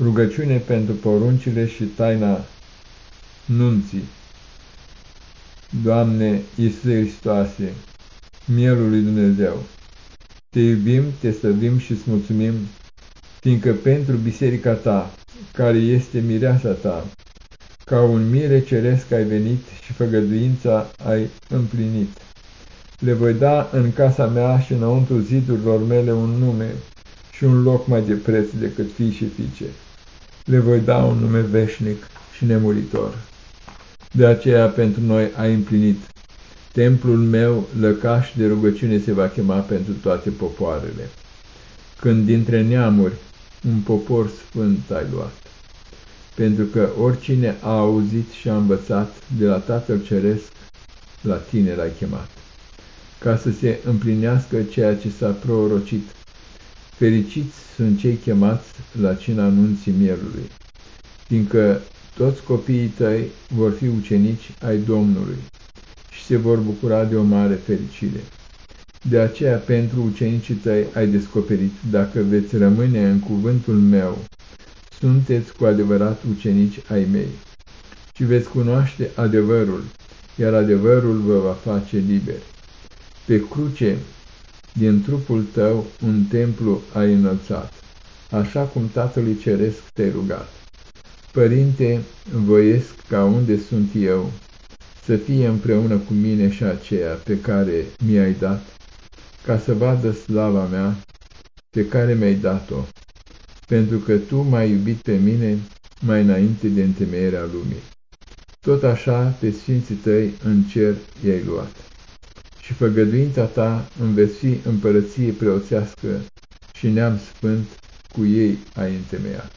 Rugăciune pentru poruncile și taina nunții. Doamne Iisuse Hristoase, Mielul lui Dumnezeu, Te iubim, Te slăvim și îți mulțumim, fiindcă pentru biserica Ta, care este mireasa Ta, ca un mire ceresc ai venit și făgăduința ai împlinit. Le voi da în casa mea și înăuntru zidurilor mele un nume și un loc mai de preț decât fii și fiice le voi da un nume veșnic și nemuritor. De aceea pentru noi ai împlinit. Templul meu, lăcaș de rugăciune, se va chema pentru toate popoarele. Când dintre neamuri un popor sfânt ai luat. Pentru că oricine a auzit și a învățat de la Tatăl Ceresc, la tine l-ai chemat. Ca să se împlinească ceea ce s-a prorocit Fericiți sunt cei chemați la cina anunții mielului, fiindcă toți copiii tăi vor fi ucenici ai Domnului și se vor bucura de o mare fericire. De aceea, pentru ucenicii tăi ai descoperit, dacă veți rămâne în cuvântul meu, sunteți cu adevărat ucenici ai mei, și veți cunoaște adevărul, iar adevărul vă va face liberi. Pe cruce din trupul tău un templu ai înălțat, așa cum Tatălui Ceresc te-ai rugat. Părinte, voiesc ca unde sunt eu, să fie împreună cu mine și aceea pe care mi-ai dat, ca să vadă slava mea pe care mi-ai dat-o, pentru că Tu m-ai iubit pe mine mai înainte de întemeierea lumii. Tot așa pe sfinții tăi în cer i-ai luat și făgăduința ta îmi veți fi împărăție preoțească și neam sfânt cu ei ai întemeiat.